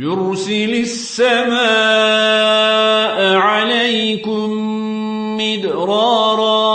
يرسل السماء عليكم مدرارا